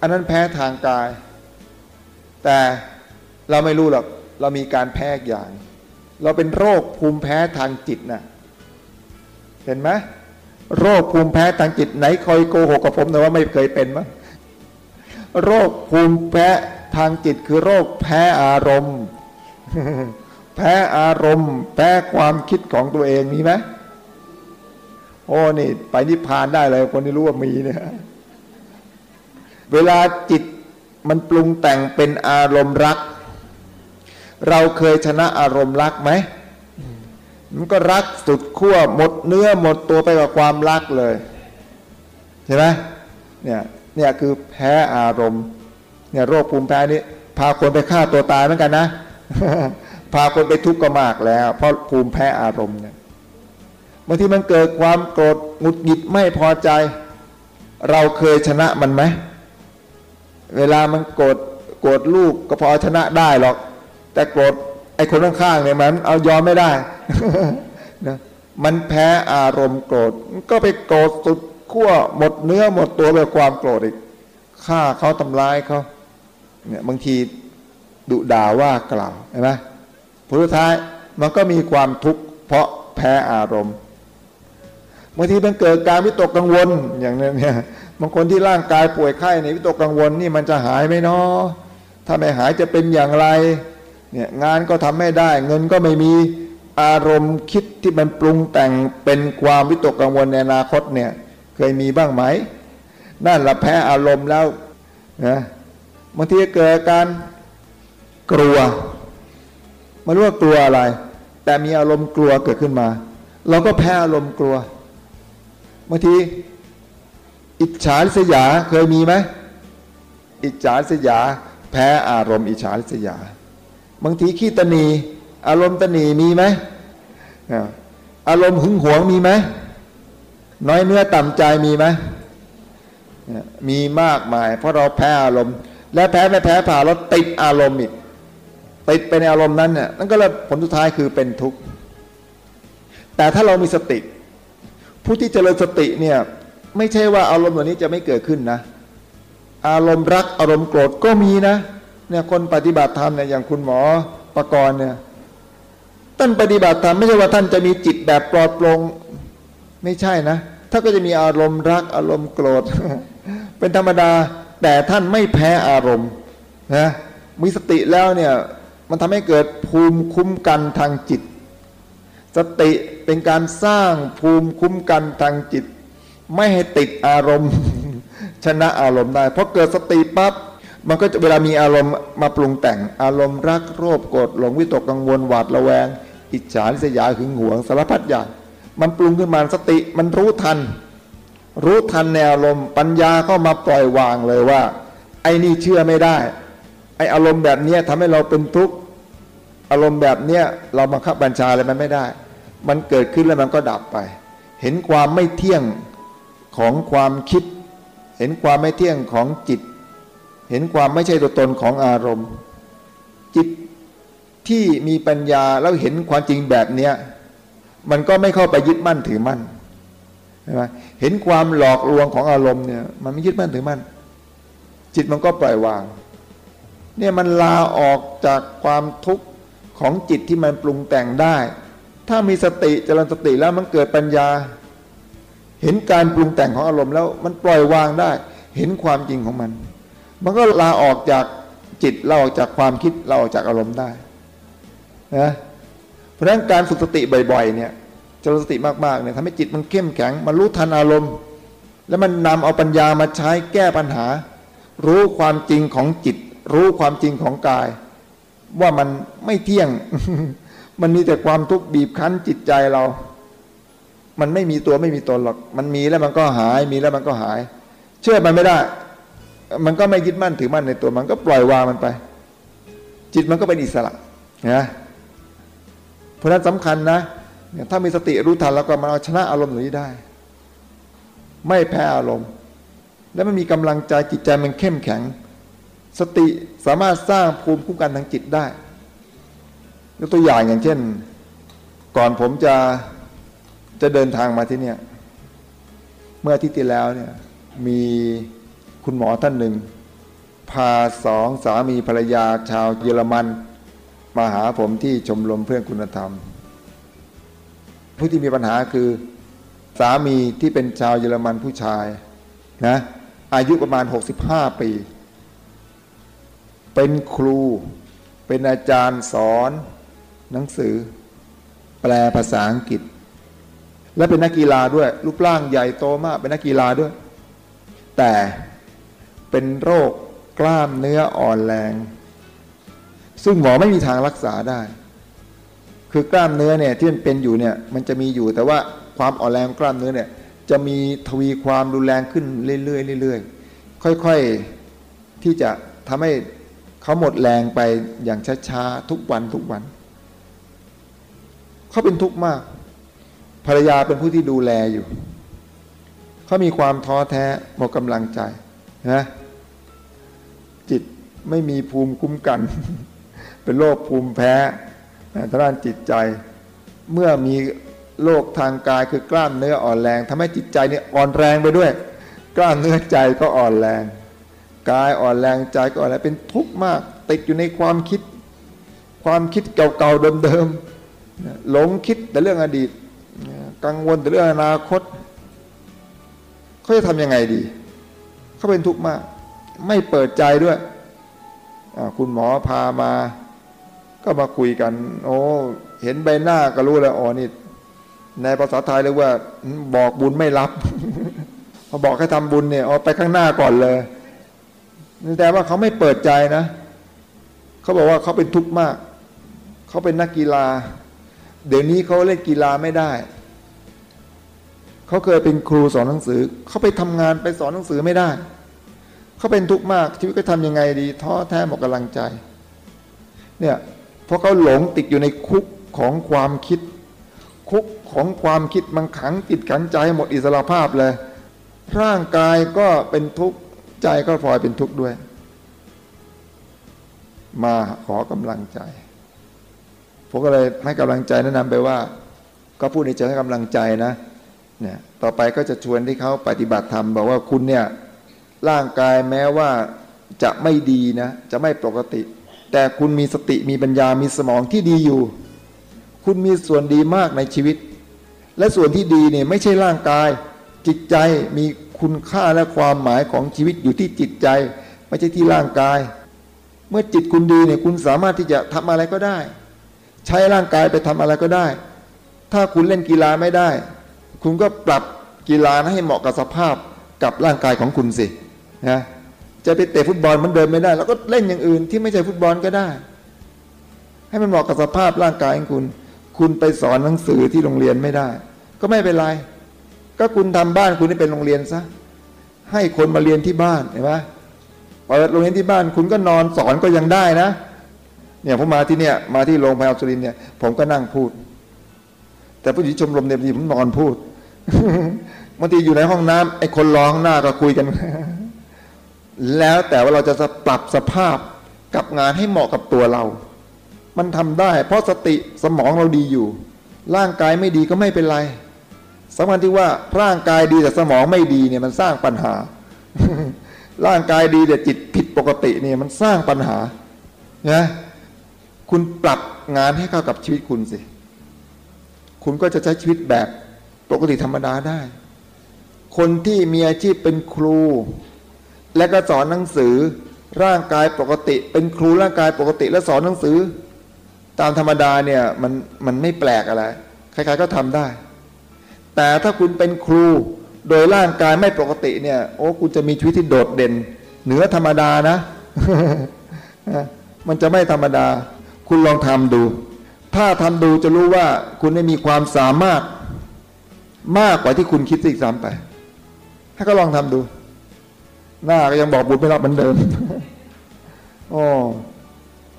อันนั้นแพ้ทางกาย แต่เราไม่รู้หรอกเรามีการแพ้อย่าง เราเป็นโรคภูมิแพ้ทางจิตนะ เห็นไหมโรคภูมิแพ้ทางจิตไหนคอยโกหกกับผมแต่ว่าไม่เคยเป็นมั้งโรคภูมิแพ้ทางจิตคือโรคแพ้อารมณ์ แพ้อารมณ์ แพ้ความคิดของตัวเองมีไหมโอ้นี่ ไปนิพพานได้เลยคนที่รู้ว่ามีเนี่ยเวลาจิตมันปรุงแต่งเป็นอารมณ์รัก เราเคยชนะอารมณ์รักไหม มันก็รักสุดขั้วหมดเนื้อหมดตัวไปกับความรักเลยใช่ไหมเนี่ยเนี่ยคือแพ้อารมณ์เนี่ยโรคภูมิแพ้นี่พาคนไปฆ่าตัวตายเหมือนกันนะ พาคนไปทุกข์ก็มากแล้ว เพราะภูมิแพ้อารมณ์เนี่ยบางทีมันเกิดความโกรธหงุดหงิดไม่พอใจ เราเคยชนะมันไหมเวลามันโกรธโกรธลูกก็พอชนะได้หรอก แต่โกรธ ไอ้คนข้างๆเนี่ยมันเอายอมไม่ได้นะมันแพ้อารมณ์โกรธ ก็ไปโกรธสุดขั้วหมดเนื้อหมดตัวด้วยความโกรธอีกฆ่าเขาทำร้ายเขาเนี่ยบางทีดุด่าว่ากล่าวเห็นไหมผลท้ายมันก็มีความทุกข์เพราะแพ้อารมณ์บางทีมันเกิดการวิตกกังวลอย่างนี้เนี่ยบางคนที่ร่างกายป่วยไข้ในวิตกกังวลนี่มันจะหายไหมเนาะถ้าไม่หายจะเป็นอย่างไร เนี่ยงานก็ทำไม่ได้ เงินก็ไม่มีอารมณ์คิดที่มันปรุงแต่งเป็นความวิตกกังวลในอนาคตเนี่ยเคยมีบ้างไหมนั่นละแพ้อารมณ์แล้วนะบางทีเกิดการกลัวไม่รู้ว่ากลัวอะไร แต่มีอารมณ์กลัวเกิดขึ้นมา เราก็แพ้อารมณ์กลัวบางทีอิจฉาริษยาเคยมีไหมอิจฉาริษยา แพ้อารมณ์อิจฉาริษยา บางทีขี้ตนี อารมณ์ตนีมีไหมอารมณ์หึงหวงมีไหมน้อยเนื้อต่ำใจมีไหมมีมากมาย เพราะเราแพ้อารมณ์ และแพ้ไม่แพ้ผ่าเราติดอารมณ์อีกติดไปในอารมณ์นั้นเนี่ยนั่นก็เลยผลสุดท้ายคือเป็นทุกข์แต่ถ้าเรามีสติ ผู้ที่เจริญสติเนี่ยไม่ใช่ว่าอารมณ์เหล่านี้จะไม่เกิดขึ้นนะ อารมณ์รักอารมณ์โกรธก็มีนะ เนี่ยคนปฏิบัติธรรมเนี่ยอย่างคุณหมอประกรณ์เนี่ยท่านปฏิบัติธรรมไม่ใช่ว่าท่านจะมีจิตแบบปลอดโปร่งไม่ใช่นะท่านก็จะมีอารมณ์รักอารมณ์โกรธ เป็นธรรมดาแต่ท่านไม่แพ้อารมณ์นะมีสติแล้วเนี่ยมันทำให้เกิดภูมิคุ้มกันทางจิต สติเป็นการสร้างภูมิคุ้มกันทางจิต ไม่ให้ติดอารมณ์ ชนะอารมณ์ได้เพราะเกิดสติปั๊บ มันก็เวลามีอารมณ์มาปรุงแต่งอารมณ์รักโรภโกรธหลงวิตกกังวลหวาดระแวง อิจฉาริษยาหึงหวงสารพัดอย่างมันปรุงขึ้นมาสติมันรู้ทัน รู้ทันในอารมณ์ปัญญาก็มาปล่อยวางเลยว่า ไอ้นี่เชื่อไม่ได้ ไอ้อารมณ์แบบเนี้ยทำให้เราเป็นทุกข์อารมณ์แบบเนี้ยเราบังคับบัญชาอะไรมันไม่ได้ มันเกิดขึ้นแล้วมันก็ดับไป เห็นความไม่เที่ยงของความคิด เห็นความไม่เที่ยงของจิต เห็นความไม่ใช่ตัวตนของอารมณ์ จิตที่มีปัญญาแล้วเห็นความจริงแบบเนี้ยมันก็ไม่เข้าไปยึดมั่นถือมั่นใช่ไหมเห็นความหลอกลวงของอารมณ์เนี่ย มันไม่ยึดมั่นถือมั่น จิตมันก็ปล่อยวาง เนี่ยมันลาออกจากความทุกข์ของจิตที่มันปรุงแต่งได้ ถ้ามีสติเจริญสติแล้วมันเกิดปัญญา เห็นการปรุงแต่งของอารมณ์แล้วมันปล่อยวางได้ เห็นความจริงของมัน มันก็ลาออกจากจิตเราออกจากความคิดเราออกจากอารมณ์ได้นะเพราะฉะนั้นการฝึกสติบ่อยๆเนี่ยจริญสติมากๆเนี่ยทำให้จิตมันเข้มแข็ง มันรู้ทันอารมณ์ แล้วมันนำเอาปัญญามาใช้แก้ปัญหา รู้ความจริงของจิต รู้ความจริงของกาย ว่ามันไม่เที่ยง มันมีแต่ความทุกข์บีบคั้นจิตใจเรา มันไม่มีตัวไม่มีตนหรอก มันมีแล้วมันก็หาย มีแล้วมันก็หาย เชื่อมันไม่ได้ มันก็ไม่ยึดมั่นถือมั่นในตัวมันก็ปล่อยวางมันไป จิตมันก็เป็นอิสระนะเพราะนั้นสำคัญนะเนี่ยถ้ามีสติรู้ทันแล้วก็มันเอาชนะอารมณ์เหล่านี้ได้ ไม่แพ้อารมณ์ และมันมีกำลังใจจิตใจมันเข้มแข็ง สติสามารถสร้างภูมิคุ้มกันทางจิตได้ยกตัวอย่างอย่างเช่น ก่อนผมจะจะเดินทางมาที่เนี่ย เมื่ออาทิตย์ที่แล้วเนี่ยมี คุณหมอท่านหนึ่ง พาสองสามีภรรยาชาวเยอรมัน มาหาผมที่ชมรมเพื่อนคุณธรรม ผู้ที่มีปัญหาคือสามีที่เป็นชาวเยอรมันผู้ชายนะอายุประมาณ 65 ปี เป็นครู เป็นอาจารย์สอน หนังสือ แปลภาษาอังกฤษ และเป็นนักกีฬาด้วย รูปร่างใหญ่โตมาก เป็นนักกีฬาด้วย แต่ เป็นโรคกล้ามเนื้ออ่อนแรง ซึ่งหมอไม่มีทางรักษาได้ คือกล้ามเนื้อเนี่ยที่มันเป็นอยู่เนี่ยมันจะมีอยู่แต่ว่าความอ่อนแรงกล้ามเนื้อเนี่ยจะมีทวีความรุนแรงขึ้นเรื่อยๆเรื่อยๆค่อยๆที่จะทำให้เขาหมดแรงไปอย่างช้าๆทุกวันทุกวัน เขาเป็นทุกข์มาก ภรรยาเป็นผู้ที่ดูแลอยู่ เขามีความท้อแท้หมดกำลังใจนะ จิตไม่มีภูมิคุ้มกัน เป็นโรคภูมิแพ้ทางด้านจิตใจ เมื่อมีโรคทางกายคือกล้ามเนื้ออ่อนแรงทำให้จิตใจเนี่ยอ่อนแรงไปด้วย กล้ามเนื้อใจก็อ่อนแรง กายอ่อนแรงใจก็อ่อนแรงเป็นทุกข์มาก ติดอยู่ในความคิด ความคิดเก่าๆเดิมๆหลงคิดแต่เรื่องอดีต กังวลแต่เรื่องอนาคตเขาจะทำยังไงดี เขาเป็นทุกข์มาก ไม่เปิดใจด้วยคุณหมอพามา ก็มาคุยกัน โอ้เห็นใบหน้าก็รู้แล้วอ๋อนี่ในภาษาไทยเรียกว่า บอกบุญไม่รับพอบอกให้ทำบุญเนี่ยเอาไปข้างหน้าก่อนเลยแต่ว่าเขาไม่เปิดใจนะเขาบอกว่าเขาเป็นทุกข์มาก เขาเป็นนักกีฬา เดี๋ยวนี้เขาเล่นกีฬาไม่ได้ เขาเคยเป็นครูสอนหนังสือ เขาไปทำงานไปสอนหนังสือไม่ได้ เขาเป็นทุกข์มากชีวิตก็ทำยังไงดี ท้อแท้หมดกำลังใจ เนี่ยเพราะเขาหลงติดอยู่ในคุกของความคิด คุกของความคิดมันขังติดขังใจหมดอิสระภาพเลย ร่างกายก็เป็นทุกข์ใจก็พลอยเป็นทุกข์ด้วย มาขอกำลังใจผมก็เลยให้กำลังใจแนะนำไปว่า ก็พูดในเชิงให้กำลังใจนะเนี่ยต่อไปก็จะชวนที่เขาปฏิบัติธรรมบอกว่าคุณเนี่ย ร่างกายแม้ว่าจะไม่ดีนะ จะไม่ปกติ แต่คุณมีสติมีปัญญามีสมองที่ดีอยู่ คุณมีส่วนดีมากในชีวิต และส่วนที่ดีเนี่ยไม่ใช่ร่างกาย จิตใจมีคุณค่าและความหมายของชีวิตอยู่ที่จิตใจ ไม่ใช่ที่ร่างกาย เมื่อจิตคุณดีเนี่ยคุณสามารถที่จะทำอะไรก็ได้ ใช้ร่างกายไปทำอะไรก็ได้ ถ้าคุณเล่นกีฬาไม่ได้ คุณก็ปรับกีฬาให้เหมาะกับสภาพกับร่างกายของคุณสิ นะจะไปเตะฟุตบอลมันเดินไม่ได้แล้วก็เล่นอย่างอื่นที่ไม่ใช่ฟุตบอลก็ได้ ให้มันเหมาะกับสภาพร่างกายของคุณ คุณไปสอนหนังสือที่โรงเรียนไม่ได้ ก็ไม่เป็นไร ก็คุณทำบ้านคุณให้เป็นโรงเรียนซะให้คนมาเรียนที่บ้านเห็นไหมเปิดโรงเรียนที่บ้าน คุณก็นอนสอนก็ยังได้นะ เนี่ยผมมาที่เนี่ยมาที่โรงพยาบาลสุรินเนี่ยผมก็นั่งพูด แต่ผู้หญิงชมรมเนี่ยผมนอนพูดบางทีอยู่ในห้องน้ำไอ้คนรอข้างหน้าก็คุยกัน แล้วแต่ว่าเราจะปรับสภาพกับงานให้เหมาะกับตัวเรา มันทำได้ เพราะสติสมองเราดีอยู่ ร่างกายไม่ดีก็ไม่เป็นไรสำคัญที่ว่าร่างกายดีแต่สมองไม่ดีเนี่ยมันสร้างปัญหา ร่างกายดีแต่จิตผิดปกติเนี่ยมันสร้างปัญหานะคุณปรับงานให้เข้ากับชีวิตคุณสิ คุณก็จะใช้ชีวิตแบบปกติธรรมดาได้ คนที่มีอาชีพเป็นครู และก็สอนหนังสือร่างกายปกติ เป็นครูร่างกายปกติ และสอนหนังสือ ตามธรรมดาเนี่ยมันมันไม่แปลกอะไร ใครๆก็ทำได้ แต่ถ้าคุณเป็นครูโดยร่างกายไม่ปกติเนี่ย โอ้คุณจะมีชีวิตที่โดดเด่น เหนือธรรมดานะมันจะไม่ธรรมดา คุณลองทำดู ถ้าทำดูจะรู้ว่าคุณได้มีความสามารถมากกว่าที่คุณคิดอีกซ้ำไปให้ก็ลองทำดู หน้าก็ยังบอกบุญไม่รับเหมือนเดิมอ้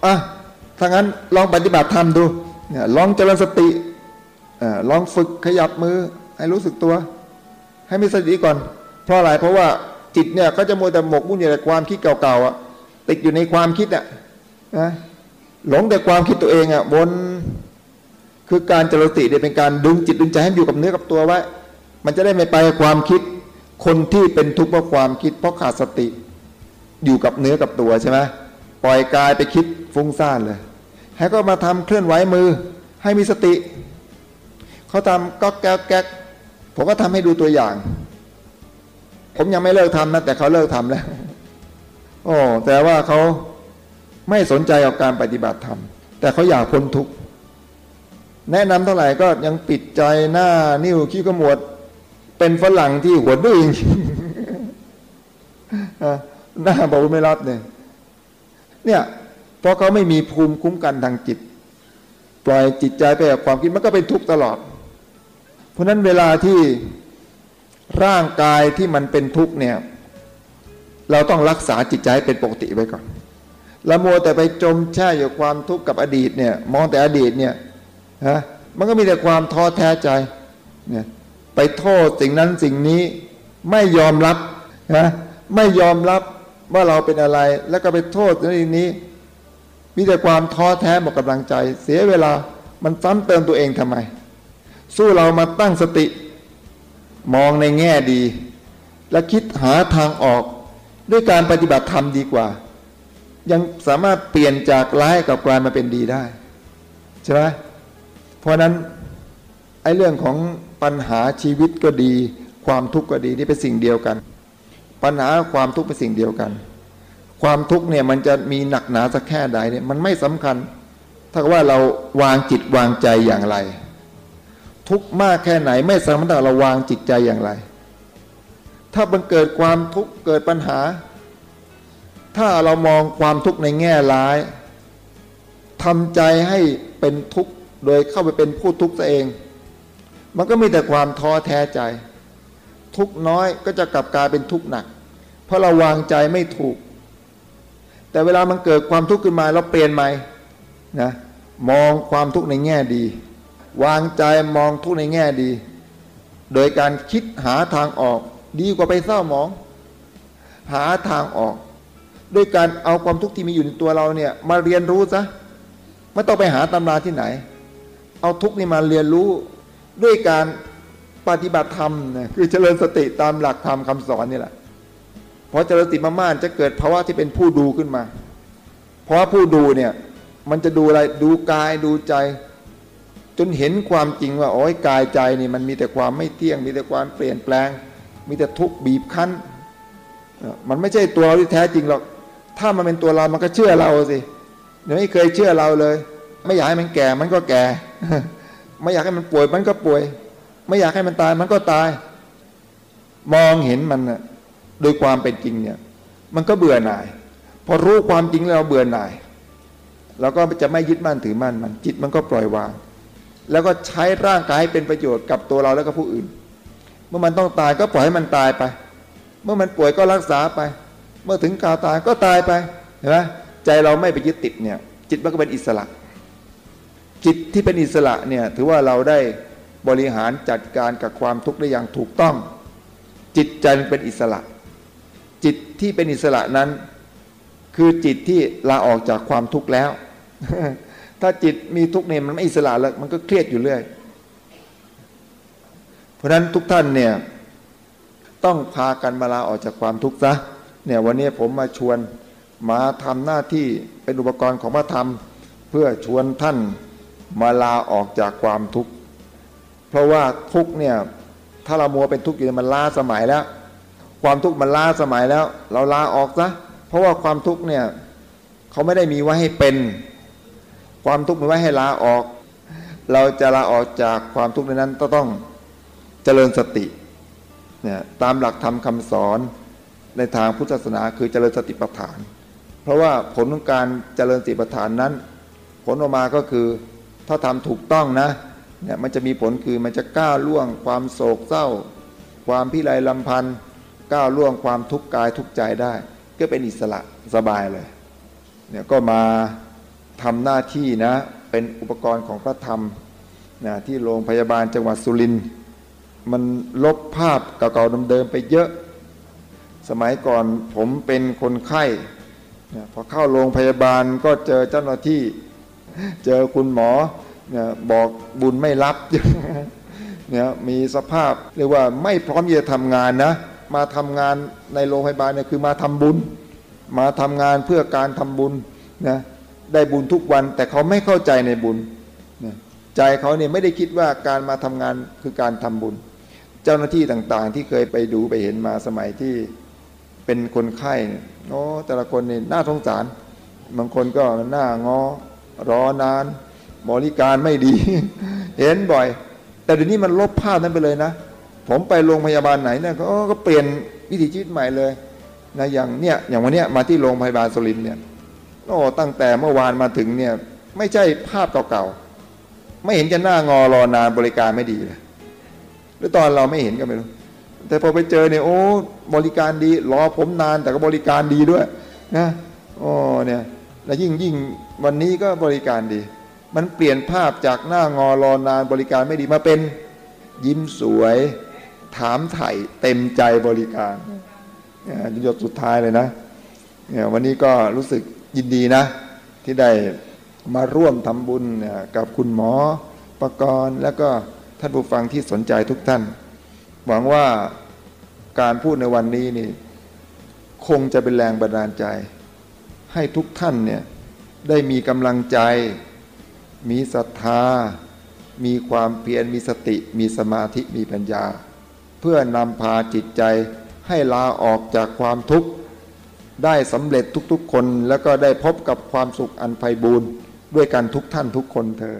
อะถ้างั้นลองปฏิบัติธรรมดูเนี่ยลองเจริญสติลองฝึกขยับมือ ให้รู้สึกตัว ให้มีสติก่อน เพราะอะไรเพราะว่าจิตเนี่ยก็จะมัวแต่หมกมุ่นอยู่ในความคิดเก่าๆอะติดอยู่ในความคิดอะนะหลงแต่ความคิดตัวเองอะวนคือการเจริญสติเนี่ยเป็นการดึงจิตดึงใจให้อยู่กับเนื้อกับตัวไว้ มันจะได้ไม่ไปความคิด คนที่เป็นทุกข์เพราะความคิดเพราะขาดสติ อยู่กับเนื้อกับตัวใช่ไหมปล่อยกายไปคิดฟุ้งซ่านเลยให้ก็มาทำเคลื่อนไหวมือ ให้มีสติ เขาทำก็แก๊กแก๊กผมก็ทำให้ดูตัวอย่าง ผมยังไม่เลิกทำนะแต่เขาเลิกทำแล้วโอ้แต่ว่าเขาไม่สนใจกับการปฏิบัติธรรมแต่เขาอยากพ้นทุกข์แนะนำเท่าไหร่ก็ยังปิดใจหน้า นิ้วขี้ขมวด เป็นฝรั่งที่หัวดื้อจริงหน้าบอกไม่รับเนี่ย เนี่ยเพราะเขาไม่มีภูมิคุ้มกันทางจิต ปล่อยจิตใจไปกับความคิดมันก็เป็นทุกข์ตลอด เพราะนั้นเวลาที่ร่างกายที่มันเป็นทุกข์เนี่ย เราต้องรักษาจิตใจเป็นปกติไว้ก่อนละโมวแต่ไปจมแช่อยู่ความทุกข์กับอดีตเนี่ย มองแต่อดีตเนี่ยฮะมันก็มีแต่ความท้อแท้ใจเนี่ย ไปโทษสิ่งนั้นสิ่งนี้ไม่ยอมรับนะไม่ยอมรับว่าเราเป็นอะไร แล้วก็ไปโทษสิ่งนี้ มีแต่ความท้อแท้หมดกำลังใจ เสียเวลามันซ้ำเติมตัวเองทำไม สู้เรามาตั้งสติ มองในแง่ดี และคิดหาทางออก ด้วยการปฏิบัติธรรมดีกว่า ยังสามารถเปลี่ยนจากร้ายกับกลายมาเป็นดีได้ใช่ไหมเพราะนั้นไอ้เรื่องของ ปัญหาชีวิตก็ดี ความทุกข์ก็ดีนี่เป็นสิ่งเดียวกัน ปัญหาความทุกข์เป็นสิ่งเดียวกัน ความทุกข์เนี่ยมันจะมีหนักหนาสักแค่ใดเนี่ยมันไม่สำคัญ ถ้าว่าเราวางจิตวางใจอย่างไร ทุกข์มากแค่ไหนไม่สำคัญแต่เราวางจิตใจอย่างไร ถ้ามันเกิดความทุกข์เกิดปัญหา ถ้าเรามองความทุกข์ในแง่ร้ายทำใจให้เป็นทุกข์โดยเข้าไปเป็นผู้ทุกข์ตัวเอง มันก็มีแต่ความท้อแท้ใจ ทุกน้อยก็จะกลับกลายเป็นทุกหนัก เพราะเราวางใจไม่ถูก แต่เวลามันเกิดความทุกข์ขึ้นมาเราเปลี่ยนใหม่นะมองความทุกข์ในแง่ดี วางใจมองทุกข์ในแง่ดี โดยการคิดหาทางออกดีกว่าไปเศร้าหมอง หาทางออก ด้วยการเอาความทุกข์ที่มีอยู่ในตัวเราเนี่ยมาเรียนรู้ซะไม่ต้องไปหาตำราที่ไหน เอาทุกข์นี่มาเรียนรู้ ด้วยการปฏิบัติธรรมนะคือเจริญสติตามหลักธรรมคาสอนนี่แหละพอเจริญสติมากๆจะเกิดภาวะที่เป็นผู้ดูขึ้นมา เพราะผู้ดูเนี่ยมันจะดูอะไรดูกายดูใจ จนเห็นความจริงว่าโอ้ยกายใจนี่มันมีแต่ความไม่เที่ยง มีแต่ความเปลี่ยนแปลง มีแต่ทุกข์บีบคั้น มันไม่ใช่ตัวเราที่แท้จริงหรอกถ้ามันเป็นตัวเรามันก็เชื่อเราสิเดี๋ยวไม่เคยเชื่อเราเลย ไม่อยากให้มันแก่มันก็แก่ ไม่อยากให้มันป่วยมันก็ป่วย ไม่อยากให้มันตายมันก็ตาย มองเห็นมันนะโดยความเป็นจริงเนี่ย มันก็เบื่อหน่าย พอรู้ความจริงแล้วเบื่อหน่ายเราก็จะไม่ยึดมั่นถือมั่นมัน จิตมันก็ปล่อยวาง แล้วก็ใช้ร่างกายให้เป็นประโยชน์กับตัวเราแล้วก็ผู้อื่น เมื่อมันต้องตายก็ปล่อยให้มันตายไป เมื่อมันป่วยก็รักษาไป เมื่อถึงกาวตายก็ตายไปเห็นไหมใจเราไม่ไปยึดติดเนี่ย จิตมันก็เป็นอิสระ จิตที่เป็นอิสระเนี่ยถือว่าเราได้บริหารจัดการกับความทุกข์ได้อย่างถูกต้อง จิตใจเป็นอิสระ จิตที่เป็นอิสระนั้น คือจิตที่ลาออกจากความทุกข์แล้ว ถ้าจิตมีทุกข์เนี่ยมันไม่อิสระแล้วมันก็เครียดอยู่เรื่อย เพราะฉะนั้นทุกท่านเนี่ยต้องพากันมาลาออกจากความทุกข์ซะเนี่ยวันนี้ผมมาชวนมาทำหน้าที่เป็นอุปกรณ์ของพระธรรม เพื่อชวนท่าน มาลาออกจากความทุกข์ เพราะว่าทุกข์เนี่ยถ้าเรามัวเป็นทุกข์อยู่มันล้าสมัยแล้ว ความทุกข์มันล้าสมัยแล้ว เราลาออกซะเพราะว่าความทุกข์เนี่ยเขาไม่ได้มีไว้ให้เป็น ความทุกข์มีไว้ให้ลาออก เราจะลาออกจากความทุกข์นั้นต้องเจริญสติเนี่ยตามหลักธรรมคาสอนในทางพุทธศาสนาคือเจริญสติปัฏฐาน เพราะว่าผลของการเจริญสติปัฏฐานนั้น ผลออกมาก็คือ ถ้าทำถูกต้องนะเนี่ยมันจะมีผลคือมันจะก้าวล่วงความโศกเศร้า ความพิไรลำพันธ์ก้าวล่วงความทุกข์กายทุกข์ใจได้ ก็เป็นอิสระสบายเลยเนี่ยก็มาทำหน้าที่นะเป็นอุปกรณ์ของพระธรรมนะที่โรงพยาบาลจังหวัดสุรินทร์มันลบภาพเก่าๆเดิมๆไปเยอะ สมัยก่อนผมเป็นคนไข้เนี่ยพอเข้าโรงพยาบาลก็เจอเจ้าหน้าที่ เจอคุณหมอเนี่ยบอกบุญไม่รับเนี่ยมีสภาพเรียกว่าไม่พร้อมที่จะทำงานนะ มาทำงานในโรงพยาบาลเนี่ยคือมาทำบุญ มาทำงานเพื่อการทำบุญนะได้บุญทุกวันแต่เขาไม่เข้าใจในบุญใจเขาเนี่ยไม่ได้คิดว่าการมาทำงานคือการทำบุญ เจ้าหน้าที่ต่างๆ ที่เคยไปดูไปเห็นมาสมัยที่เป็นคนไข้โอ้แต่ละคนเนี่ยน่าสงสาร บางคนก็หน้างอ รอนานบริการไม่ดี เห็นบ่อย แต่เดี๋ยวนี้มันลบภาพนั้นไปเลยนะ ผมไปโรงพยาบาลไหนเนี่ยก็เปลี่ยนวิถีชีวิตใหม่เลยนะอย่างเนี่ยอย่างวันเนี้ยมาที่โรงพยาบาลสุรินเนี่ยโอ้ตั้งแต่เมื่อวานมาถึงเนี่ยไม่ใช่ภาพเก่าๆไม่เห็นจะหน้างอรอนานบริการไม่ดีเลยหรือตอนเราไม่เห็นก็ไม่รู้แต่พอไปเจอเนี่ยโอ้บริการดีรอผมนานแต่ก็บริการดีด้วยนะโอ้เนี่ยและยิ่งยิ่ง วันนี้ก็บริการดี มันเปลี่ยนภาพจากหน้างอรอนานบริการไม่ดีมาเป็น ยิ้มสวย ถามไถ่เต็มใจบริการเนี่ยหยดสุดท้ายเลยนะเนี่ยวันนี้ก็รู้สึกยินดีนะ ที่ได้มาร่วมทำบุญกับคุณหมอประกรณ์แล้วก็ท่านผู้ฟังที่สนใจทุกท่าน หวังว่าการพูดในวันนี้นี่ คงจะเป็นแรงบันดาลใจ ให้ทุกท่านเนี่ย ได้มีกำลังใจ มีศรัทธา มีความเพียรมีสติ มีสมาธิมีปัญญา เพื่อนำพาจิตใจให้ลาออกจากความทุกข์ ได้สำเร็จทุกๆคน แล้วก็ได้พบกับความสุขอันไพบูรณ์ด้วยกันทุกท่านทุกคนเธอ